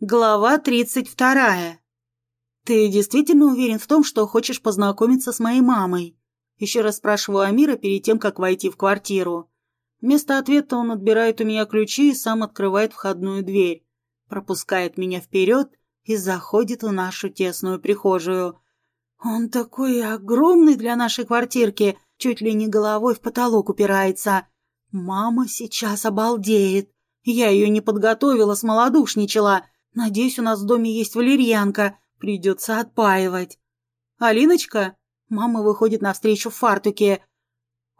Глава тридцать вторая. «Ты действительно уверен в том, что хочешь познакомиться с моей мамой?» Еще раз спрашиваю Амира перед тем, как войти в квартиру. Вместо ответа он отбирает у меня ключи и сам открывает входную дверь, пропускает меня вперед и заходит в нашу тесную прихожую. Он такой огромный для нашей квартирки, чуть ли не головой в потолок упирается. Мама сейчас обалдеет. Я ее не подготовила, смолодушничала — Надеюсь, у нас в доме есть валерьянка. Придется отпаивать. Алиночка? Мама выходит навстречу в фартуке.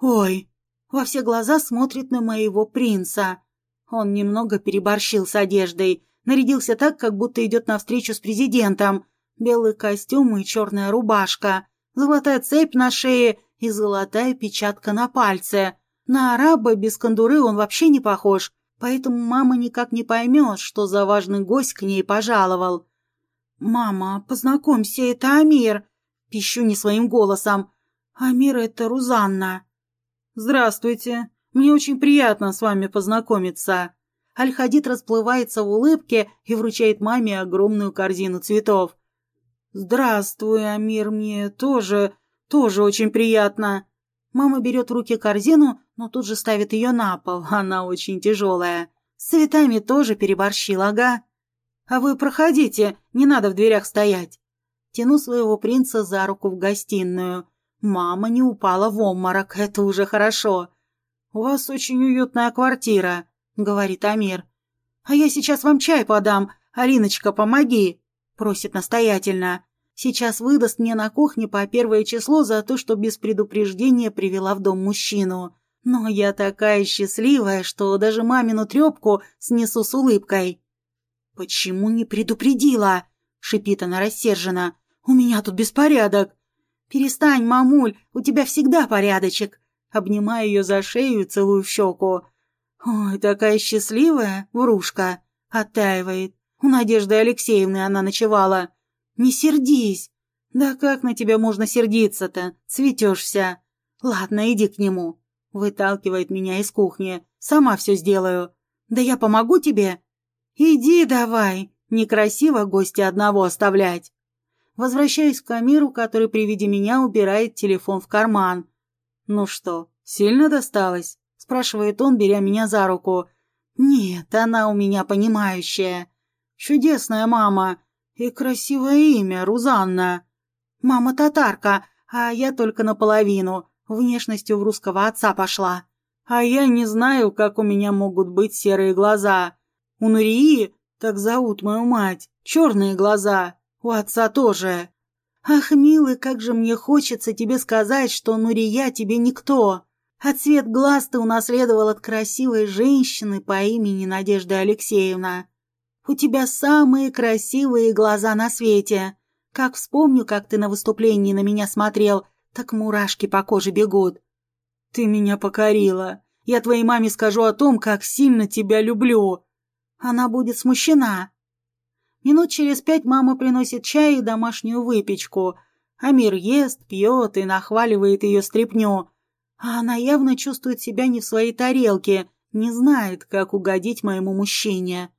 Ой, во все глаза смотрит на моего принца. Он немного переборщил с одеждой. Нарядился так, как будто идет навстречу с президентом. Белый костюм и черная рубашка. Золотая цепь на шее и золотая печатка на пальце. На араба без кондуры он вообще не похож поэтому мама никак не поймет, что за важный гость к ней пожаловал. «Мама, познакомься, это Амир!» — пищу не своим голосом. «Амир — это Рузанна». «Здравствуйте. Мне очень приятно с вами познакомиться». Аль-Хадид расплывается в улыбке и вручает маме огромную корзину цветов. «Здравствуй, Амир, мне тоже, тоже очень приятно». Мама берет в руки корзину, но тут же ставит ее на пол, она очень тяжелая. С цветами тоже переборщил, ага. А вы проходите, не надо в дверях стоять. Тяну своего принца за руку в гостиную. Мама не упала в обморок, это уже хорошо. «У вас очень уютная квартира», — говорит Амир. «А я сейчас вам чай подам. Алиночка, помоги», — просит настоятельно. Сейчас выдаст мне на кухне по первое число за то, что без предупреждения привела в дом мужчину. Но я такая счастливая, что даже мамину трепку снесу с улыбкой. «Почему не предупредила?» — шипит она рассерженно. «У меня тут беспорядок». «Перестань, мамуль, у тебя всегда порядочек». Обнимаю ее за шею и целую в щеку. «Ой, такая счастливая, врушка!» — оттаивает. У Надежды Алексеевны она ночевала. «Не сердись!» «Да как на тебя можно сердиться-то? Цветешь вся!» «Ладно, иди к нему!» Выталкивает меня из кухни. «Сама все сделаю!» «Да я помогу тебе!» «Иди давай!» Некрасиво гостя одного оставлять. Возвращаюсь к Камиру, который при виде меня убирает телефон в карман. «Ну что, сильно досталось?» – спрашивает он, беря меня за руку. «Нет, она у меня понимающая. Чудесная мама. И красивое имя, Рузанна. Мама татарка, а я только наполовину. Внешностью в русского отца пошла. А я не знаю, как у меня могут быть серые глаза. У Нурии, так зовут мою мать, черные глаза. У отца тоже. Ах, милый, как же мне хочется тебе сказать, что Нурия тебе никто. А цвет глаз ты унаследовал от красивой женщины по имени Надежда Алексеевна. У тебя самые красивые глаза на свете. Как вспомню, как ты на выступлении на меня смотрел, так мурашки по коже бегут. Ты меня покорила. Я твоей маме скажу о том, как сильно тебя люблю. Она будет смущена. Минут через пять мама приносит чай и домашнюю выпечку. Амир ест, пьет и нахваливает ее стряпню. А она явно чувствует себя не в своей тарелке, не знает, как угодить моему мужчине.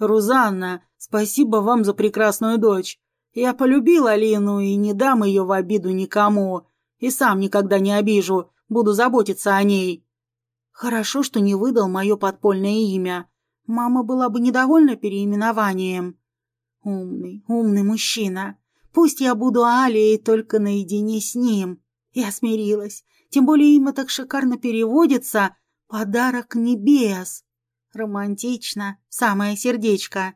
«Рузанна, спасибо вам за прекрасную дочь. Я полюбил Алину и не дам ее в обиду никому. И сам никогда не обижу, буду заботиться о ней». Хорошо, что не выдал мое подпольное имя. Мама была бы недовольна переименованием. Умный, умный мужчина. Пусть я буду Алией только наедине с ним. Я смирилась. Тем более имя так шикарно переводится «Подарок небес». Романтично, самое сердечко.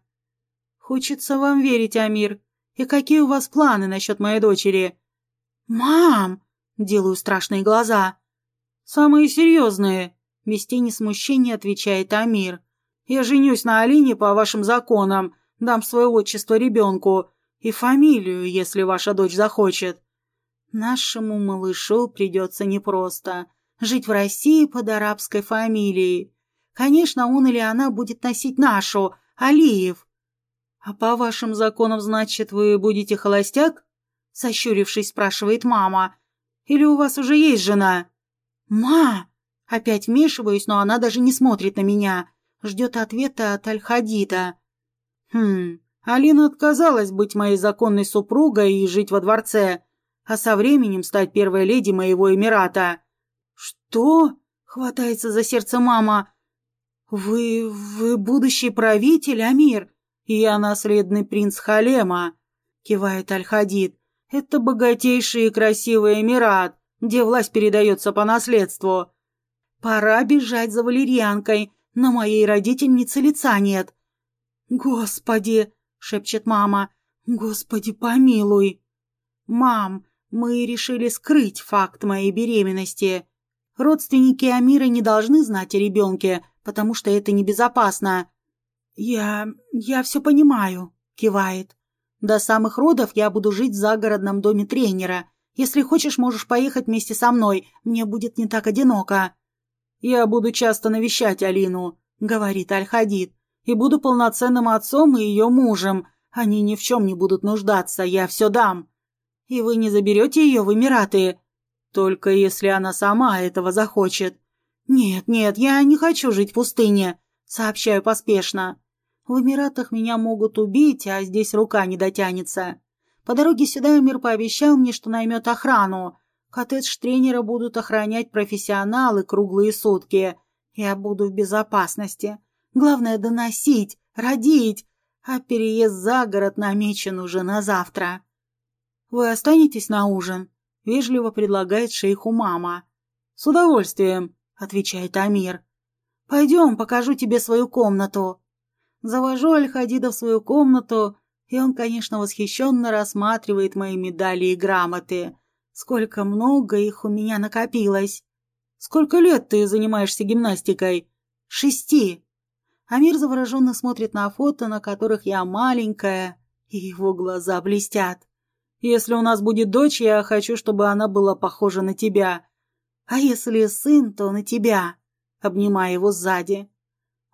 Хочется вам верить, Амир. И какие у вас планы насчет моей дочери? Мам! Делаю страшные глаза. Самые серьезные. Без тени смущения отвечает Амир. Я женюсь на Алине по вашим законам, дам свое отчество ребенку и фамилию, если ваша дочь захочет. Нашему малышу придется непросто жить в России под арабской фамилией. Конечно, он или она будет носить нашу, Алиев. А по вашим законам, значит, вы будете холостяк? Сощурившись, спрашивает мама. Или у вас уже есть жена? Ма! Опять вмешиваюсь, но она даже не смотрит на меня. Ждет ответа от Аль-Хадида. Хм, Алина отказалась быть моей законной супругой и жить во дворце, а со временем стать первой леди моего Эмирата. Что? Хватается за сердце мама. Вы... вы будущий правитель, Амир? Я наследный принц Халема, кивает Аль-Хадид. Это богатейший и красивый Эмират, где власть передается по наследству. Пора бежать за валерьянкой, на моей родительнице лица нет. Господи, шепчет мама, господи помилуй. Мам, мы решили скрыть факт моей беременности. Родственники Амира не должны знать о ребенке, потому что это небезопасно. Я... я все понимаю, кивает. До самых родов я буду жить в загородном доме тренера. Если хочешь, можешь поехать вместе со мной. Мне будет не так одиноко. Я буду часто навещать Алину, говорит Аль-Хадид, и буду полноценным отцом и ее мужем. Они ни в чем не будут нуждаться, я все дам. И вы не заберете ее в Эмираты? Только если она сама этого захочет. Нет, нет, я не хочу жить в пустыне, сообщаю поспешно. В Эмиратах меня могут убить, а здесь рука не дотянется. По дороге сюда Эмир пообещал мне, что наймет охрану. Коттедж тренера будут охранять профессионалы круглые сутки. Я буду в безопасности. Главное доносить, родить, а переезд за город намечен уже на завтра. «Вы останетесь на ужин?» — вежливо предлагает шейху мама. «С удовольствием», — отвечает Амир. «Пойдем, покажу тебе свою комнату». Завожу Аль-Хадида в свою комнату, и он, конечно, восхищенно рассматривает мои медали и грамоты. Сколько много их у меня накопилось. Сколько лет ты занимаешься гимнастикой? Шести. Амир завороженно смотрит на фото, на которых я маленькая, и его глаза блестят. Если у нас будет дочь, я хочу, чтобы она была похожа на тебя. А если сын, то на тебя. Обнимая его сзади.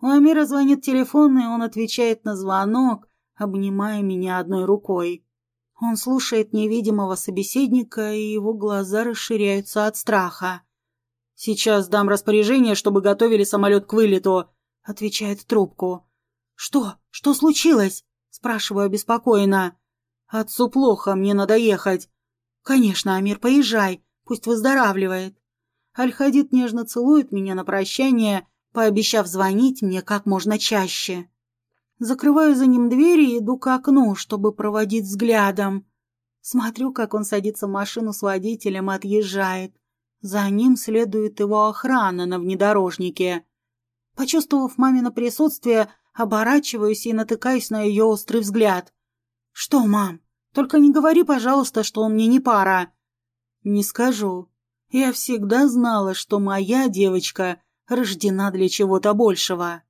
У Амира звонит телефон, и он отвечает на звонок, обнимая меня одной рукой. Он слушает невидимого собеседника, и его глаза расширяются от страха. «Сейчас дам распоряжение, чтобы готовили самолет к вылету», — отвечает трубку. «Что? Что случилось?» — спрашиваю обеспокоенно. «Отцу плохо, мне надо ехать». «Конечно, Амир, поезжай, пусть выздоравливает». Аль-Хадид нежно целует меня на прощание, пообещав звонить мне как можно чаще. Закрываю за ним двери и иду к окну, чтобы проводить взглядом. Смотрю, как он садится в машину с водителем и отъезжает. За ним следует его охрана на внедорожнике. Почувствовав мамино присутствие, оборачиваюсь и натыкаюсь на ее острый взгляд. «Что, мам? Только не говори, пожалуйста, что он мне не пара». «Не скажу. Я всегда знала, что моя девочка рождена для чего-то большего.